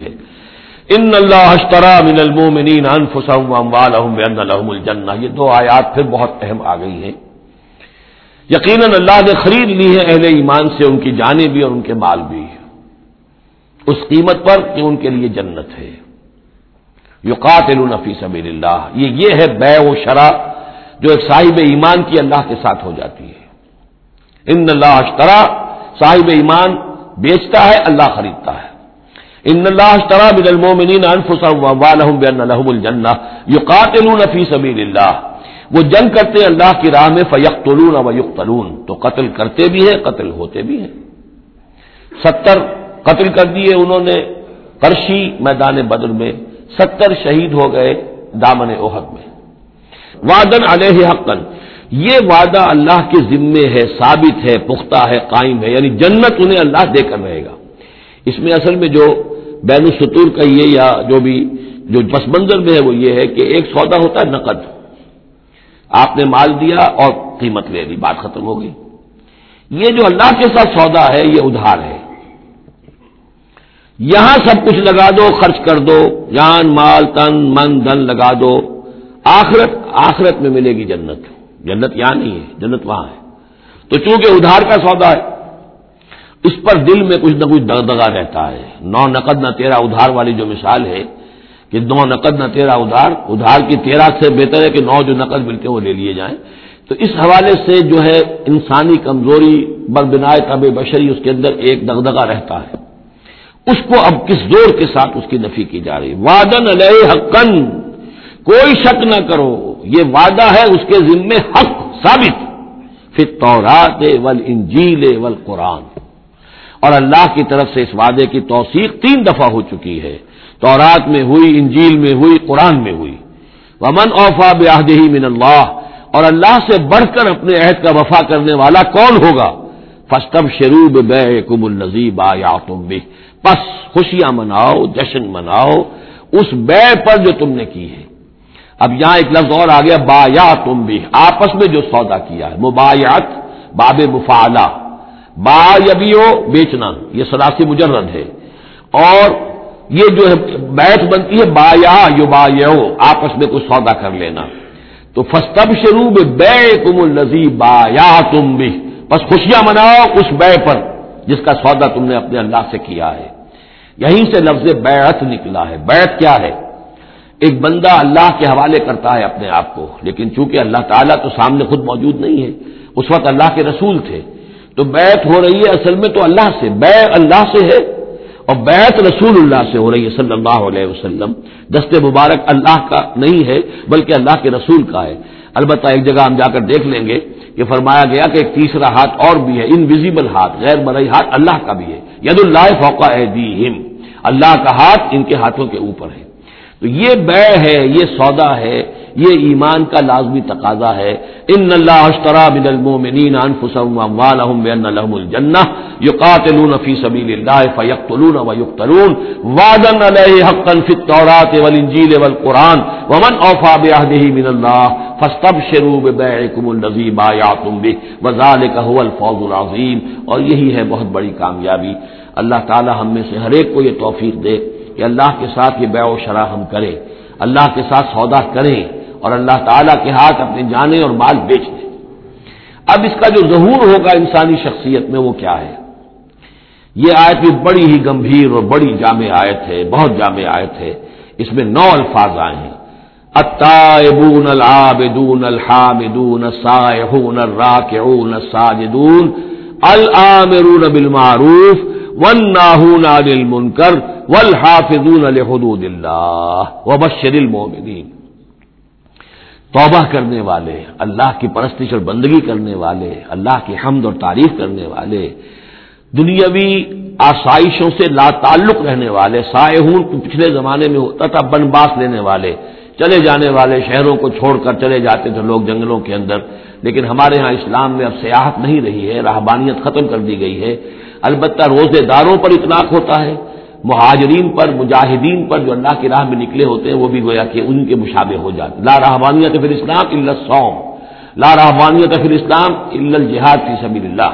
ان اللہ اشترا من المومنین انفسهم واموالهم بان لهم الجنہ۔ یہ دو آیات پھر بہت اہم آ گئی ہیں۔ یقیناً اللہ نے خرید لی ہے اہل ایمان سے، ان کی جانیں بھی اور ان کے مال بھی۔ اس قیمت پر کہ ان کے لیے جنت ہے۔ یقاتلون فی سبیل اللہ یہ یہ ہے بے و شرع جو ایک صاحب ایمان کی اللہ کے ساتھ ہو جاتی ہے۔ ان اللہ اشترا، صاحب ایمان بیچتا ہے، اللہ خریدتا ہے۔ ان اللہ اشترا من المؤمنین انفسهم واموالهم بان لهم الجنہ یقاتلون فی سبیل اللہ۔ وہ جنگ کرتے ہیں اللہ کی راہ میں فیقتلون و یقتلون۔ تو قتل کرتے بھی ہیں، قتل ہوتے بھی ہیں۔ ستر قتل کر دیے انہوں نے کرشی میدان بدر میں۔ ستر شہید ہو گئے دامن اوہد میں۔ وعدن علیہ حقن یہ وعدہ اللہ کے ذمے ہے، ثابت ہے، پختہ ہے، قائم ہے۔ یعنی جنت انہیں اللہ دے کر رہے گا۔ اس میں اصل میں جو بین السطور کا یہ یا جو بھی جو پس منظر میں ہے وہ یہ ہے کہ ایک سودا ہوتا ہے نقد۔ آپ نے مال دیا اور قیمت لے لی، بات ختم ہو گئی۔ یہ جو اللہ کے ساتھ سودا ہے، یہ ادھار ہے۔ یہاں سب کچھ لگا دو، خرچ کر دو، جان، مال، تن، من دن لگا دو۔ آخرت آخرت میں ملے گی جنت۔ جنت یہاں نہیں ہے، جنت وہاں ہے۔ تو چونکہ ادھار کا سودا ہے اس پر دل میں کچھ نہ کچھ دگا رہتا ہے۔ نو نقد نہ تیرا ادھار والی جو مثال ہے کہ نو نقد نہ تیرا ادھار ادھار کی تیرا سے بہتر ہے کہ نو جو نقد ملتے ہیں وہ لے لیے جائیں۔ تو اس حوالے سے جو ہے انسانی کمزوری، بربنائے طب بشری، اس کے اندر ایک دغدغا رہتا ہے۔ اس کو اب کس زور کے ساتھ اس کی نفی کی جا رہی وادن علیہ حقن، کوئی شک نہ کرو، یہ وعدہ ہے اس کے ذمے حق ثابت۔ پھر تورات ول انجیل ول قرآن اور اللہ کی طرف سے اس وعدے کی توثیق تین دفعہ ہو چکی ہے۔ تورات میں ہوئی، انجیل میں ہوئی، قرآن میں ہوئی۔ ومن اوفا بہدی من اللہ، اور اللہ سے بڑھ کر اپنے عہد کا وفا کرنے والا کون ہوگا؟ فستب شروب بے کم النزیب یا تم بھی بس خوشیاں مناؤ، جشن مناؤ، اس بے پر جو تم نے کی ہے۔ اب یہاں ایک لفظ اور آ گیا با یا تم بھی آپس میں جو سودا کیا ہے مبایات باب مفعلہ با یبیو بیچنا، یہ سراسی مجرد ہے۔ اور یہ جو ہے بیت بنتی ہے با یا یو با آپس میں کچھ سودا کر لینا۔ تو فستب شروع بے کم الزی با یا تم بھی بس خوشیاں مناؤ اس بے پر جس کا سودا تم نے اپنے اللہ سے کیا ہے۔ یہیں سے لفظ بیعت نکلا ہے۔ بیعت کیا ہے؟ ایک بندہ اللہ کے حوالے کرتا ہے اپنے آپ کو، لیکن چونکہ اللہ تعالیٰ تو سامنے خود موجود نہیں ہے، اس وقت اللہ کے رسول تھے۔ تو بیت ہو رہی ہے اصل میں تو اللہ سے بے اللہ سے ہے اور بیت رسول اللہ سے ہو رہی ہے صلی اللہ علیہ وسلم۔ دست مبارک اللہ کا نہیں ہے، بلکہ اللہ کے رسول کا ہے۔ البتہ ایک جگہ ہم جا کر دیکھ لیں گے کہ فرمایا گیا کہ ایک تیسرا ہاتھ اور بھی ہے انویزیبل ہاتھ، غیر مرئی ہاتھ اللہ کا بھی ہے۔ ید اللہ فوقا ہے دی اللہ کا ہاتھ ان کے ہاتھوں کے اوپر ہے۔ تو یہ بے ہے، یہ سودا ہے۔ یہ ایمان کا لازمی تقاضا ہے۔ ان اللہ اشترا من المؤمنین انفسهم واموالهم بان لهم الجنہ یقاتلون فی سبیل اللہ فیقتلون ویقتلون۔ وعدا علیہ حقا فی التوراۃ والانجیل والقرآن۔ ومن اوفى بعهده من الله فاستبشروا ببيعكم الذي بايعتم به وذلك هو الفوز العظیم۔ اور یہی ہے بہت بڑی کامیابی۔ اللہ تعالی ہم میں سے ہر ایک کو یہ توفیق دے کہ اللہ کے ساتھ یہ بیع و شرح ہم کریں۔ اللہ کے ساتھ سودا کریں۔ اور اللہ تعالیٰ کے ہاتھ اپنے جانے اور مال بیچ دیں اب اس کا جو ظہور ہوگا انسانی شخصیت میں وہ کیا ہے؟ یہ آیت بھی بڑی ہی گمبھیر اور بڑی جامع آیت ہے، بہت جامع آیت ہے۔ اس میں نو الفاظ آئے ہیں۔ التائبون العابدون الحامدون السائحون الراکعون الساجدون العامرون بالمعروف والناہون عن المنکر والحافظون لحدود اللہ وبشر المؤمنین۔ توبہ کرنے والے، اللہ کی پرستش اور بندگی کرنے والے، اللہ کی حمد اور تعریف کرنے والے، دنیاوی آسائشوں سے لا تعلق رہنے والے سائہون پچھلے زمانے میں ہوتا تھا بن باس لینے والے، چلے جانے والے شہروں کو چھوڑ کر چلے جاتے تھے لوگ جنگلوں کے اندر، لیکن ہمارے ہاں اسلام میں اب سیاحت نہیں رہی ہے، رہبانیت ختم کر دی گئی ہے، البتہ روزے داروں پر اطلاق ہوتا ہے۔ مہاجرین پر، مجاہدین پر جو اللہ کی راہ میں نکلے ہوتے ہیں، وہ بھی گویا کہ ان کے مشابے ہو جاتے لا رحبانیت فی اسلام اللہ سوم لا رحبانیت فی اسلام الجہاد فی سبیل اللہ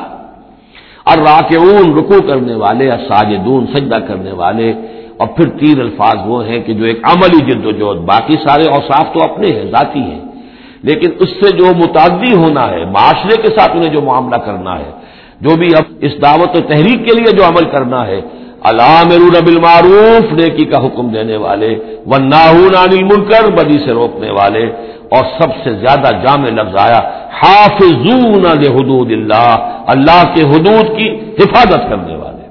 اور راکعون رکو کرنے والے ساجدون سجدہ کرنے والے۔ اور پھر تین الفاظ وہ ہیں کہ جو ایک عملی جد و جہد، باقی سارے اوصاف تو اپنے ہیں، ذاتی ہیں۔ لیکن اس سے جو متعدی ہونا ہے، معاشرے کے ساتھ انہیں جو معاملہ کرنا ہے، جو بھی اب اس دعوت و تحریک کے لیے جو عمل کرنا ہے علام بالمعروف، نیکی کا حکم دینے والے و ناہون عن المنکر، بدی سے روکنے والے، اور سب سے زیادہ جامع لفظ آیا، حافظون حدود اللہ اللہ کے حدود کی حفاظت کرنے والے۔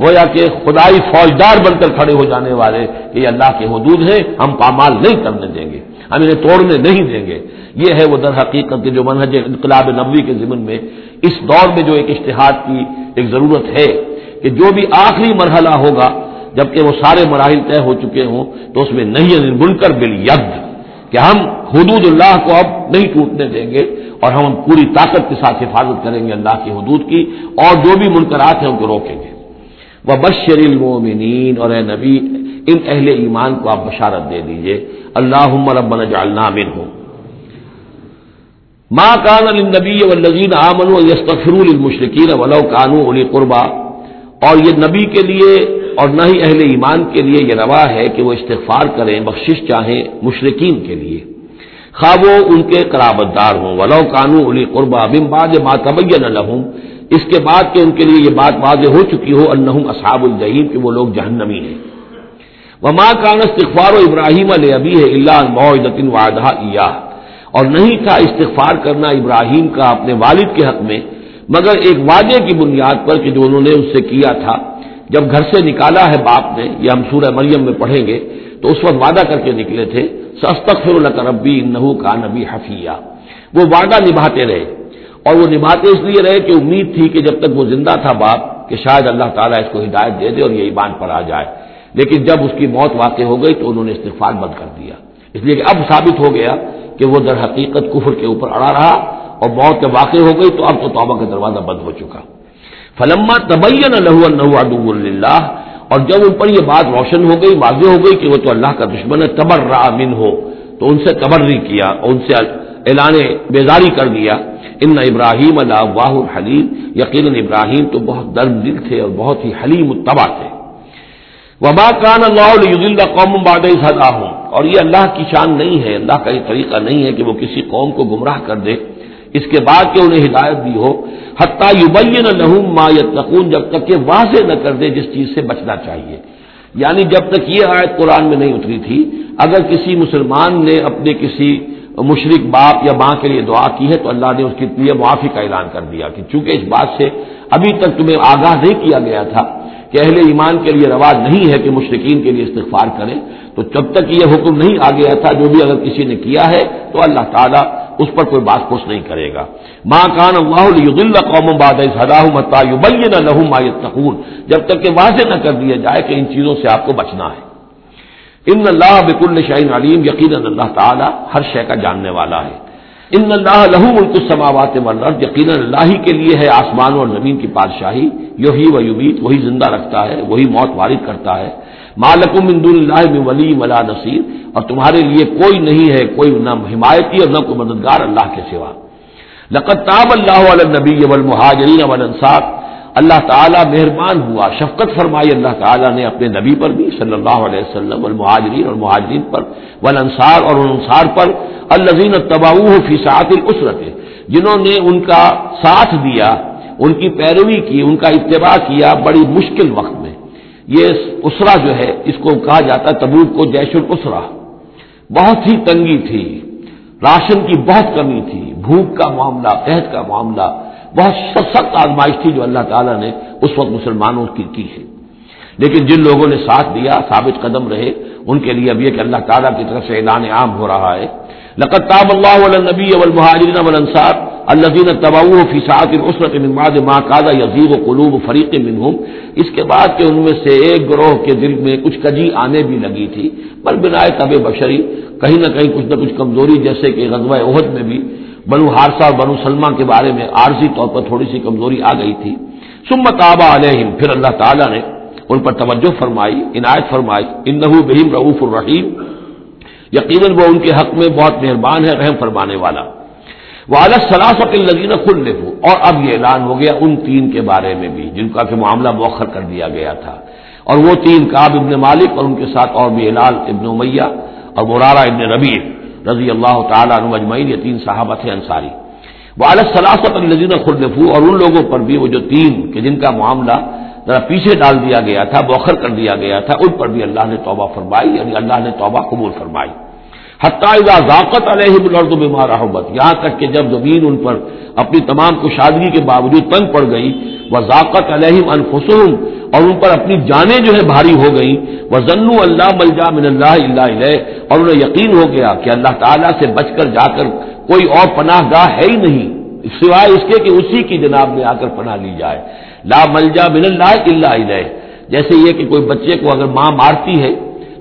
گویا کہ خدائی فوجدار بن کر کھڑے ہو جانے والے کہ یہ اللہ کے حدود ہیں، ہم پامال نہیں کرنے دیں گے، ہم انہیں توڑنے نہیں دیں گے۔ یہ ہے وہ در حقیقت جو منہج انقلاب نبوی کے ضمن میں، اس دور میں جو ایک اشتہاد کی ایک ضرورت ہے۔ کہ جو بھی آخری مرحلہ ہوگا، جبکہ وہ سارے مراحل طے ہو چکے ہوں، تو اس میں نہیں یعنی بن کر بل ید کہ ہم حدود اللہ کو اب نہیں ٹوٹنے دیں گے اور ہم پوری طاقت کے ساتھ حفاظت کریں گے اللہ کی حدود کی، اور جو بھی منکرات ہیں ان کو روکیں گے۔ وہ بشر المومنین اور اے نبی، ان اہل ایمان کو آپ بشارت دے دیجیے۔ اللہ ربنا جعلنا منہم۔ ماں کان النبی والذین آمنوا یستغفروا للمشرکین ولو کانوا اولی قربا۔ اور یہ نبی کے لیے اور نہ ہی اہل ایمان کے لیے یہ روا ہے کہ وہ استغفار کریں، بخشش چاہیں مشرقین کے لیے۔ خواہ وہ ان کے قرابت دار ہوں۔ ولو کانو علی قربا بم باد ماتبین الحم اس کے بعد کہ ان کے لیے یہ بات واضح ہو چکی ہو النحم اصحاب الجہیم کہ وہ لوگ جہنمی ہیں۔ وہ ماں کان استغفار و ابراہیم علیہ ابی ہے اللہ معدن وعدہ اور نہیں تھا استغفار کرنا ابراہیم کا اپنے والد کے حق میں مگر ایک وعدے کی بنیاد پر کہ جو انہوں نے اس سے کیا تھا، جب گھر سے نکالا ہے باپ نے، یہ ہم سورہ مریم میں پڑھیں گے، تو اس وقت وعدہ کر کے نکلے تھے سستخر ربی نحو کا نبی حفیہ وہ وعدہ نبھاتے رہے، اور وہ نبھاتے اس لیے رہے کہ امید تھی کہ جب تک وہ زندہ تھا باپ، کہ شاید اللہ تعالیٰ اس کو ہدایت دے دے اور یہ ایمان پر آ جائے۔ لیکن جب اس کی موت واقع ہو گئی تو انہوں نے استغفار بند کر دیا۔ اس لیے کہ اب ثابت ہو گیا کہ وہ در حقیقت کفر کے اوپر اڑا رہا اور موت کے واقع ہو گئی تو اب تو توبہ کا دروازہ بند ہو چکا۔ فلما تبین لہو ادو اللہ اور جب ان پر یہ بات روشن ہو گئی، واضح ہو گئی کہ وہ تو اللہ کا دشمن ہے تبر را من ہو تو ان سے تبری کیا، اور ان سے اعلان بیزاری کر دیا۔ ان ابراہیم اللہ واہ حلیم یقین ابراہیم تو بہت درد دل تھے اور بہت ہی حلیم التبا تھے۔ وبا کان اللہ قوم باد ہوں اور یہ اللہ کی شان نہیں ہے، اللہ کا یہ طریقہ نہیں ہے کہ وہ کسی قوم کو گمراہ کر دے۔ اس کے بعد کہ انہیں ہدایت دی ہو، حتیٰ یوبین لہم ما یتقون، جب تک کہ واضح نہ کر دے جس چیز سے بچنا چاہیے۔ یعنی جب تک یہ آیت قرآن میں نہیں اتری تھی، اگر کسی مسلمان نے اپنے کسی مشرق باپ یا ماں کے لیے دعا کی ہے، تو اللہ نے اس کے لیے معافی کا اعلان کر دیا کہ چونکہ اس بات سے ابھی تک تمہیں آگاہ نہیں کیا گیا تھا کہ اہل ایمان کے لیے رواج نہیں ہے کہ مشرقین کے لیے استغفار کریں، تو جب تک یہ حکم نہیں آ گیا تھا، جو بھی اگر کسی نے کیا ہے، تو اللہ تعالیٰ اس پر کوئی بات پوچھ نہیں کرے گا۔ ماں کان اللہ قوم باد ما یتقون۔ جب تک کہ واضح نہ کر دیا جائے کہ ان چیزوں سے آپ کو بچنا ہے۔ ان اللہ بک الشعین علیم یقین اللہ تعالیٰ ہر شے کا جاننے والا ہے۔ ان اللہ لہو ملک السماوات والارض، یقینا اللہ ہی کے لیے ہے آسمان اور زمین کی بادشاہی یہی و یبیت وہی زندہ رکھتا ہے، وہی موت وارد کرتا ہے۔ مالکم من دون اللہ میں ولی ولا نصیر اور تمہارے لیے کوئی نہیں ہے کوئی نہ حمایتی اور نہ کوئی مددگار اللہ کے سوا۔ لقت تاب اللہ علیہ نبی والمہاجرین والانصار۔ اللہ تعالیٰ مہربان ہوا، شفقت فرمائی اللہ تعالیٰ نے اپنے نبی پر بھی صلی اللہ علیہ وسلم المہاجرین اور مہاجرین پر ولنصار اور انصار پر الزین تباؤ فی سعت الاسرت جنہوں نے ان کا ساتھ دیا، ان کی پیروی کی، ان کا اتباع کیا بڑی مشکل وقت میں۔ یہ اسرا جو ہے، اس کو کہا جاتا تبوک کو، جیش الاسرا۔ بہت ہی تنگی تھی۔ راشن کی بہت کمی تھی۔ بھوک کا معاملہ، قحط کا معاملہ۔ بہت سخت آزمائش تھی جو اللہ تعالیٰ نے اس وقت مسلمانوں کی کی ہے۔ لیکن جن لوگوں نے ساتھ دیا، ثابت قدم رہے، ان کے لیے اب یہ کہ اللہ تعالیٰ کی طرف سے اعلان عام ہو رہا ہے۔ لقت تاب اللہ نبی المہاجرین ولنصار الدین تباؤ فیصاط عصرت ماد ماں کادا یزیب و قلوب فریق منہم اس کے بعد کہ ان میں سے ایک گروہ کے دل میں کچھ کجی آنے بھی لگی تھی. پر بنا طب بشری، کہیں نہ کہیں کچھ نہ کچھ کمزوری جیسے کہ غزوہ عہد میں بھی بنو ہارسا اور بنو سلمہ کے بارے میں عارضی طور پر تھوڑی سی کمزوری آ گئی تھی. سمت آبا علیہم، پھر اللہ تعالیٰ نے ان پر توجہ فرمائی، عنایت فرمائی ان بہم رعوف الرحیم. یقیناً وہ ان کے حق میں بہت مہربان ہے، رحم فرمانے والا. وہ اعلیٰ سلاست الزین کھل اور اب یہ اعلان ہو گیا ان تین کے بارے میں بھی، جن کا کہ معاملہ مؤخر کر دیا گیا تھا۔ اور وہ تین کاب ابن مالک اور ان کے ساتھ اور بھی ہلال ابن امیہ اور مرارا ابن ربیع رضی اللہ تعالیٰ عنہ مجمعین یہ تین صحابہ تھے انصاری۔ وہ السلاست الزین خلفو اور ان لوگوں پر بھی وہ جو تین کہ جن کا معاملہ ذرا پیچھے ڈال دیا گیا تھا بوخر کر دیا گیا تھا، ان پر بھی اللہ نے توبہ فرمائی یعنی اللہ نے توبہ قبول فرمائی۔ حتیٰ ذاقت علیہ الرد بیمار احبت یہاں تک کہ جب زمین ان پر اپنی تمام کشادگی کے باوجود تنگ پڑ گئی وہ ذاقت علیہم انفسوم اور ان پر اپنی جانیں جو ہے بھاری ہو گئی وہ ضنو اللہ ملجا من اللہ اللہ علیہ اور انہیں یقین ہو گیا کہ اللہ تعالیٰ سے بچ کر جا کر کوئی اور پناہ گاہ ہے ہی نہیں۔ سوائے اس کے کہ اسی کی جناب میں آ کر پناہ لی جائے۔ لا ملجا من اللہ اللہ علیہ جیسے یہ کہ کوئی بچے کو اگر ماں مارتی ہے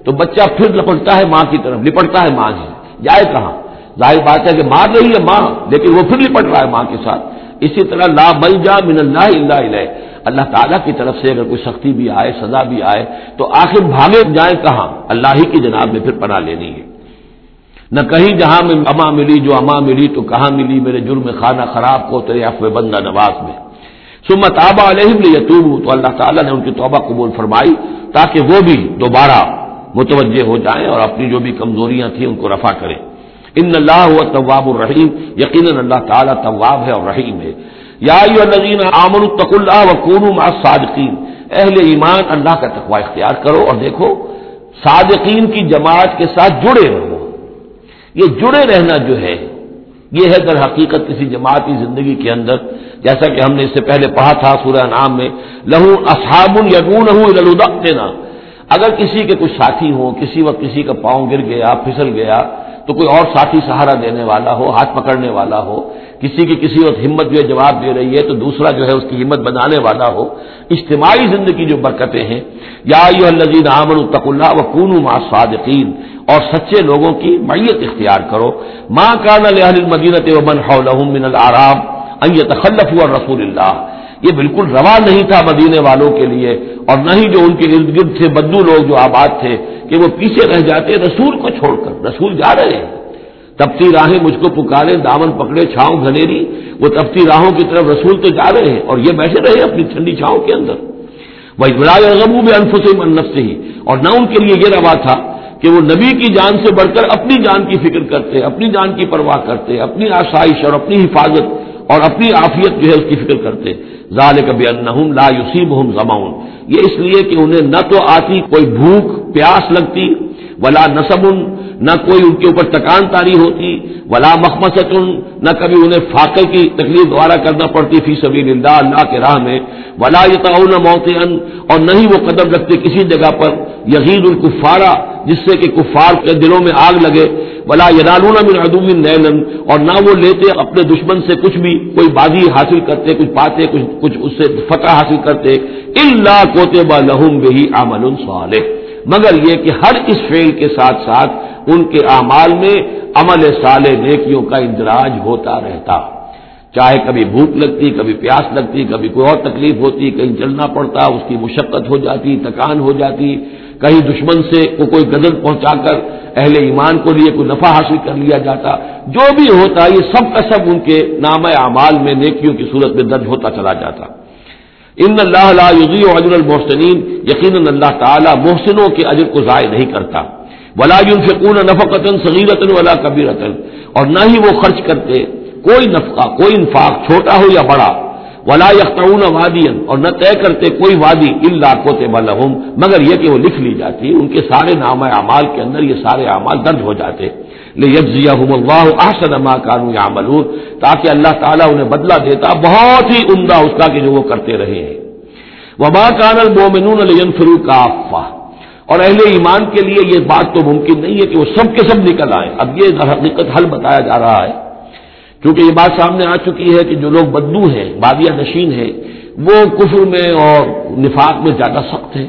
تو بچہ پھر لپٹتا ہے ماں کی طرف، لپٹتا ہے ماں سے جائے کہاں؟ ظاہر بات ہے کہ مار رہی ہے ماں، لیکن وہ پھر لپٹ رہا ہے ماں کے ساتھ۔ اسی طرح لا مل جا من اللہ اللہ علیہ اللہ تعالیٰ کی طرف سے اگر کوئی سختی بھی آئے، سزا بھی آئے، تو آخر بھاگے جائیں کہاں؟ اللہ ہی کی جناب میں پھر پناہ لینی ہے۔ نہ کہیں جہاں میں اما ملی، جو اما ملی تو کہاں ملی؟ میرے جرم خانہ خراب کو تیرے افو بندہ نواز میں۔ سمت آبا علیہ یتوب تو اللہ تعالیٰ نے ان کی توبہ قبول فرمائی تاکہ وہ بھی دوبارہ متوجہ ہو جائیں اور اپنی جو بھی کمزوریاں تھیں ان کو رفع کریں۔ ان اللہ ہوا طواب الرحیم۔ یقیناً اللہ تعالیٰ طواب ہے اور رحیم ہے۔ یا آمن التق اللہ و صادقین اہل ایمان، اللہ کا تقوا اختیار کرو اور دیکھو، صادقین کی جماعت کے ساتھ جڑے رہو۔ یہ جڑے رہنا جو ہے، یہ ہے در حقیقت کسی جماعتی زندگی کے اندر۔ جیسا کہ ہم نے اس سے پہلے پڑھا تھا سورہ نام میں، لہو اصحاب یگون دینا اگر کسی کے کچھ ساتھی ہوں، کسی وقت کسی کا پاؤں گر گیا، پھسل گیا، تو کوئی اور ساتھی سہارا دینے والا ہو، ہاتھ پکڑنے والا ہو، کسی کی کسی وقت ہمت جو جواب دے رہی ہے، تو دوسرا جو ہے اس کی ہمت بنانے والا ہو۔ اجتماعی زندگی جو برکتیں ہیں، یا الزین عامر الطق اللہ و کون صادقین اور سچے لوگوں کی میت اختیار کرو۔ ماں کان المدینت و من من العرام ان تخلف رسول اللہ یہ بالکل روا نہیں تھا مدینے والوں کے لیے اور نہ ہی جو ان کے ارد گرد تھے بدو لوگ جو آباد تھے کہ وہ پیچھے رہ جاتے رسول کو چھوڑ کر، رسول جا رہے ہیں۔ تپتی راہیں مجھ کو پکارے، دامن پکڑے، چھاؤں گھنیری، وہ تپتی راہوں کی طرف رسول تو جا رہے ہیں اور یہ بیٹھے رہے اپنی ٹھنڈی چھاؤں کے اندر۔ وہی برائے غمو میں انف سے منف سے ہی اور نہ ان کے لیے یہ روا تھا کہ وہ نبی کی جان سے بڑھ کر اپنی جان کی فکر کرتے، اپنی جان کی پرواہ کرتے، اپنی آسائش اور اپنی حفاظت اور اپنی عافیت جو ہے اس کی فکر کرتے ظال کبھی لا یوسیب ہم یہ اس لیے کہ انہیں نہ تو آتی کوئی بھوک پیاس لگتی، ولا نصب نہ کوئی ان کے اوپر تکان تاری ہوتی، ولا مخمصت نہ کبھی انہیں فاقے کی تکلیف دوارا کرنا پڑتی فی سبیل اللہ اللہ کے راہ میں، ولا یتعون موتن اور نہ ہی وہ قدم رکھتے کسی جگہ پر یقین الکفارہ، جس سے کہ کفار کے دلوں میں آگ لگے، ولا ینالون من عدو نیلن، اور نہ وہ لیتے اپنے دشمن سے کچھ بھی، کوئی بازی حاصل کرتے، کچھ پاتے کچھ کچھ اس سے فتح حاصل کرتے اللہ کوتبہ لہم بہی عمل صالح۔ مگر یہ کہ ہر اس فیل کے ساتھ ساتھ ان کے اعمال میں عمل سال نیکیوں کا اندراج ہوتا رہتا۔ چاہے کبھی بھوک لگتی، کبھی پیاس لگتی، کبھی کوئی اور تکلیف ہوتی، کہیں چلنا پڑتا، اس کی مشقت ہو جاتی تکان ہو جاتی، کہیں دشمن سے کو کوئی غزل پہنچا کر اہل ایمان کو لیے کوئی نفع حاصل کر لیا جاتا۔ جو بھی ہوتا، یہ سب کا سب ان کے نام اعمال میں نیکیوں کی صورت میں درج ہوتا چلا جاتا۔ ان اللہ لا و اجر المحسنین۔ یقیناً اللہ تعالیٰ محسنوں کے اجر کو ضائع نہیں کرتا۔ ولا ينفقون نفقتا صغیرتا ولا کبیرتا اور نہ ہی وہ خرچ کرتے کوئی نفقہ، کوئی انفاق چھوٹا ہو یا بڑا۔ ولا یختعون وادیا اور نہ طے کرتے کوئی وادی اللہ کوتب لهم۔ مگر یہ کہ وہ لکھ لی جاتی، ان کے سارے نام اعمال کے اندر یہ سارے اعمال درج ہو جاتے۔ لیجزیہم اللہ احسن ما كانوا يعملون۔ تاکہ اللہ تعالیٰ انہیں بدلہ دیتا، بہت ہی عمدہ اس کا کہ جو وہ کرتے رہے ہیں۔ وما كان المؤمنون لينفروا كافة۔ اور اہل ایمان کے لیے یہ بات تو ممکن نہیں ہے کہ وہ سب کے سب نکل آئے اب یہ حقیقت حل بتایا جا رہا ہے۔ کیونکہ یہ بات سامنے آ چکی ہے کہ جو لوگ بدو ہیں بادیا نشین ہیں، وہ کفر میں اور نفاق میں زیادہ سخت ہیں۔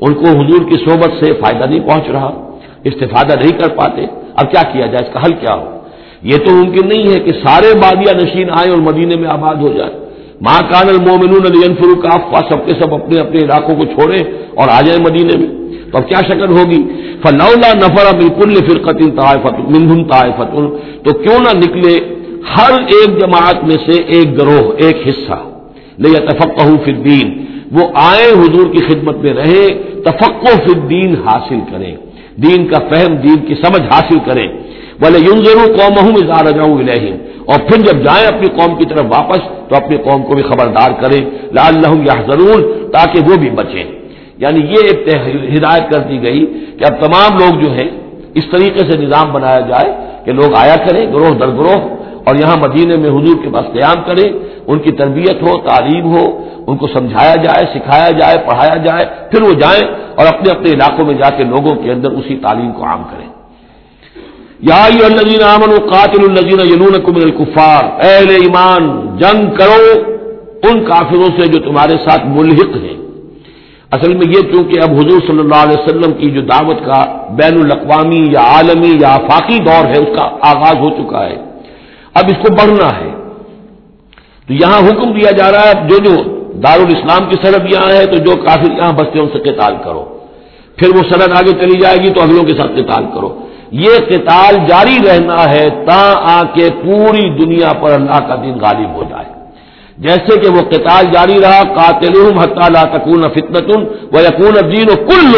ان کو حضور کی صحبت سے فائدہ نہیں پہنچ رہا، استفادہ نہیں کر پاتے۔ اب کیا کیا جائے؟ اس کا حل کیا ہو؟ یہ تو ممکن نہیں ہے کہ سارے بادیا نشین آئیں اور مدینے میں آباد ہو جائے ماں کان المومن علی فروق سب کے سب اپنے اپنے علاقوں کو چھوڑیں اور آ جائیں مدینے میں۔ تو اب کیا شکل ہوگی؟ فلولا نفر بالکل فرقت طائفت منہم طائفت تو کیوں نہ نکلے ہر ایک جماعت میں سے ایک گروہ، ایک حصہ۔ لے تفق فی الدین، وہ آئیں حضور کی خدمت میں رہیں تفقو فی الدین حاصل کریں۔ دین کا فہم، دین کی سمجھ حاصل کریں۔ بولے یوں ضرور قوم ہوں اظہار جاؤں اور پھر جب جائیں اپنی قوم کی طرف واپس، تو اپنی قوم کو بھی خبردار کریں لال یا ضرور تاکہ وہ بھی بچیں۔ یعنی یہ ایک ہدایت کر دی گئی کہ اب تمام لوگ جو ہیں، اس طریقے سے نظام بنایا جائے کہ لوگ آیا کریں گروہ در گروہ، اور یہاں مدینے میں حضور کے پاس قیام کریں، ان کی تربیت ہو، تعلیم ہو، ان کو سمجھایا جائے، سکھایا جائے، پڑھایا جائے، پھر وہ جائیں اور اپنے اپنے علاقوں میں جا کے لوگوں کے اندر اسی تعلیم کو عام کریں۔ یا النزین امن قاتل النزین یلون کمر الکفار اہل ایمان، جنگ کرو ان کافروں سے جو تمہارے ساتھ ملحق ہیں۔ اصل میں یہ کیونکہ اب حضور صلی اللہ علیہ وسلم کی جو دعوت کا بین الاقوامی یا عالمی یا آفاقی دور ہے، اس کا آغاز ہو چکا ہے۔ اب اس کو بڑھنا ہے۔ تو یہاں حکم دیا جا رہا ہے، جو جو دارالاسلام کی سرحد یہاں ہے، تو جو کافر یہاں بستے ان سے قتال کرو۔ پھر وہ سرحد آگے چلی جائے گی، تو اگلوں کے ساتھ قتال کرو۔ یہ قتال جاری رہنا ہے تا آ کے پوری دنیا پر اللہ کا دن غالب ہو جائے۔ جیسے کہ وہ قتال جاری رہا قاتل لا تکون فتنت و یقون الدین و کل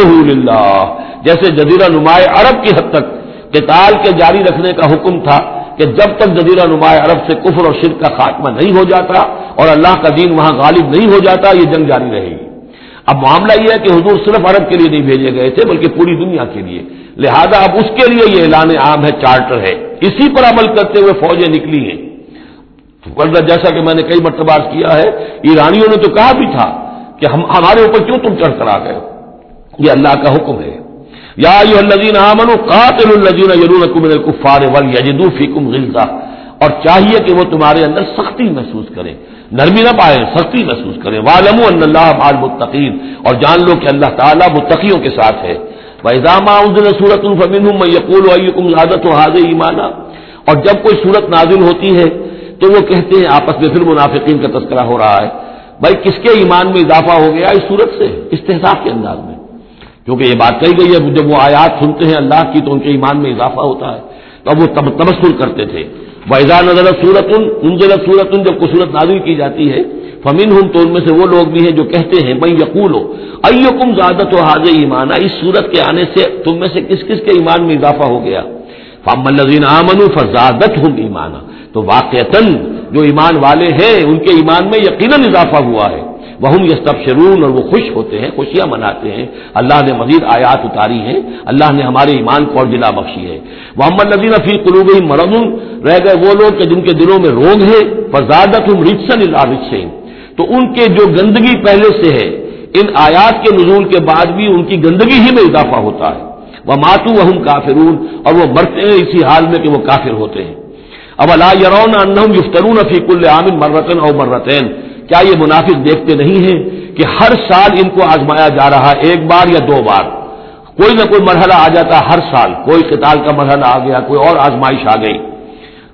جیسے جزیرہ نمایاں عرب کی حد تک قتال کے جاری رکھنے کا حکم تھا کہ جب تک جزیرہ نمایاں عرب سے کفر اور شرک کا خاتمہ نہیں ہو جاتا اور اللہ کا دین وہاں غالب نہیں ہو جاتا، یہ جنگ جاری رہے گی۔ اب معاملہ یہ ہے کہ حضور صرف عرب کے لیے نہیں بھیجے گئے تھے، بلکہ پوری دنیا کے لیے۔ لہذا اب اس کے لیے یہ اعلان عام ہے، چارٹر ہے۔ اسی پر عمل کرتے ہوئے فوجیں نکلی ہیں۔ جیسا کہ میں نے کئی مرتبہ کیا ہے، ایرانیوں نے تو کہا بھی تھا کہ ہم ہمارے اوپر کیوں تم چڑھ کر آ گئے یہ اللہ کا حکم ہے۔ یا الذین آمنوا قاتل الذین یلونکم من الکفار ولیجدوا فیکم غلظہ۔ اور چاہیے کہ وہ تمہارے اندر سختی محسوس کریں۔ نرمی نہ پائے سختی محسوس کریں۔ والموا ان اللہ مع المتقین اور جان لو کہ اللہ تعالیٰ متقیوں کے ساتھ ہے۔ وَإِذَا مَا أُنزِلَ سُورَةٌ فَمِنْهُم مَّن يَقُولُ ایمانا اور جب کوئی صورت نازل ہوتی ہے تو وہ کہتے ہیں آپس میں پھر منافقین کا تذکرہ ہو رہا ہے۔ بھائی کس کے ایمان میں اضافہ ہو گیا اس صورت سے؟ استحصاف کے انداز میں۔ کیونکہ یہ بات کہی گئی ہے، جب وہ آیات سنتے ہیں اللہ کی تو ان کے ایمان میں اضافہ ہوتا ہے۔ تو اب وہ تبصر کرتے تھے۔ ویزا نظر سورت ان جلد سورت جب کو صورت نازل کی جاتی ہے فمین ہوں تو ان میں سے وہ لوگ بھی ہیں جو کہتے ہیں بھائی یقول ہو ائم زیادہ تو حاضر ایمان اس صورت کے آنے سے تم میں سے کس کس کے ایمان میں اضافہ ہو گیا؟ فام الزین آمن فضادت ہوں ایمانا، تو واقع جو ایمان والے ہیں، ان کے ایمان میں یقیناً اضافہ ہوا ہے۔ وہ یہ اور وہ خوش ہوتے ہیں، خوشیاں مناتے ہیں۔ اللہ نے مزید آیات اتاری ہیں، اللہ نے ہمارے ایمان کو اور دلا بخشی ہے۔ محمد نظیر فی قلوب مرد رہ گئے وہ لوگ کہ جن کے دلوں میں روگ ہے۔ فضادت ہوں رچسن رچسن تو ان کے جو گندگی پہلے سے ہے، ان آیات کے نزول کے بعد بھی ان کی گندگی ہی میں اضافہ ہوتا ہے۔ وہ ماتو وہ کافرون، اور وہ مرتے ہیں اسی حال میں کہ وہ کافر ہوتے ہیں۔ اب اللہ یرون انہم یفترون فی کل عامن مرتن اور مرتین کیا یہ منافق دیکھتے نہیں ہیں کہ ہر سال ان کو آزمایا جا رہا ہے ایک بار یا دو بار؟ کوئی نہ کوئی مرحلہ آ جاتا ہر سال، کوئی قتال کا مرحلہ آ گیا، کوئی اور آزمائش آ گئی۔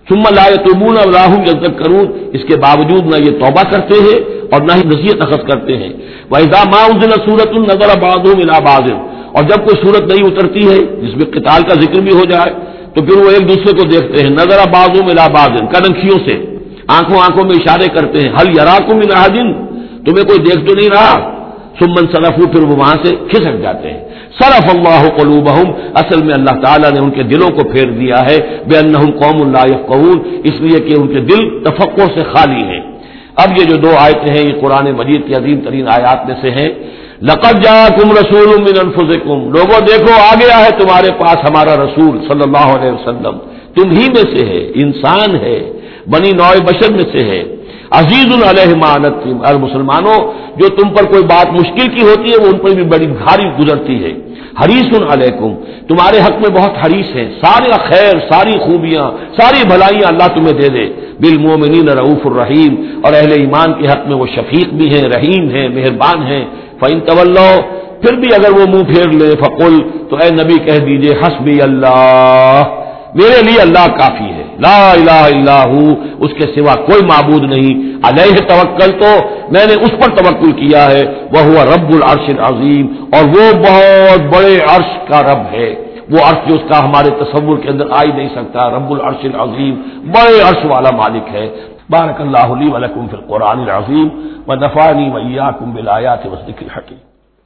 ثم لا تمون اور راہوں جب کروں اس کے باوجود نہ یہ توبہ کرتے ہیں اور نہ ہی نصیحت اخذ کرتے ہیں۔ وہ ماں سورت النظر آباد الاباد اور جب کوئی صورت نہیں اترتی ہے، جس میں قتال کا ذکر بھی ہو جائے، تو پھر وہ ایک دوسرے کو دیکھتے ہیں۔ نظر آباد الاباد کنکھیوں سے۔ آنکھوں آنکھوں میں اشارے کرتے ہیں۔ ہل یار کو ملا دن تمہیں کوئی دیکھ تو نہیں رہا؟ سمن سرف پھر وہ وہاں سے کھسک جاتے ہیں۔ سرف اللہ قلوب اصل میں اللہ تعالیٰ نے ان کے دلوں کو پھیر دیا ہے بے ان قوم اللہ قبول اس لیے کہ ان کے دل تفقوں سے خالی ہیں۔ اب یہ جو دو آیتیں ہیں، یہ قرآن مجید کی عظیم ترین آیات میں سے ہیں۔ لقد جا کم رسول من انفسکم، لوگوں دیکھو آ گیا ہے تمہارے پاس ہمارا رسول صلی اللہ علیہ وسلم۔ تم ہی میں سے ہے، انسان ہے، بنی نو بشر میں سے ہے۔ عزیز العلیہ مانت مسلمانوں، جو تم پر کوئی بات مشکل کی ہوتی ہے، وہ ان پر بھی بڑی بھاری گزرتی ہے۔ حریث علیکم، تمہارے حق میں بہت حریث ہے سارے خیر، ساری خوبیاں، ساری بھلائیاں اللہ تمہیں دے دے۔ بالمومنین رعوف الرحیم، اور اہل ایمان کے حق میں وہ شفیق بھی ہیں، رحیم ہیں، مہربان ہیں۔ فعین طول پھر بھی اگر وہ منہ پھیر لے، فقل، تو اے نبی کہہ دیجیے، حسبی اللہ۔ میرے لیے اللہ کافی ہے۔ لا الہ الا ہو، اس کے سوا کوئی معبود نہیں۔ علیہ توکل تو میں نے اس پر توکل کیا ہے۔ وہ ہوا رب العرش العظیم۔ اور وہ بہت بڑے عرش کا رب ہے۔ وہ عرش جو اس کا ہمارے تصور کے اندر آ ہی نہیں سکتا۔ رب العرش العظیم، بڑے عرش والا مالک ہے۔ بارک اللہ علی ولکم فی القرآن العظیم۔ و نفانی میاں کم بلایات وسطی حقیق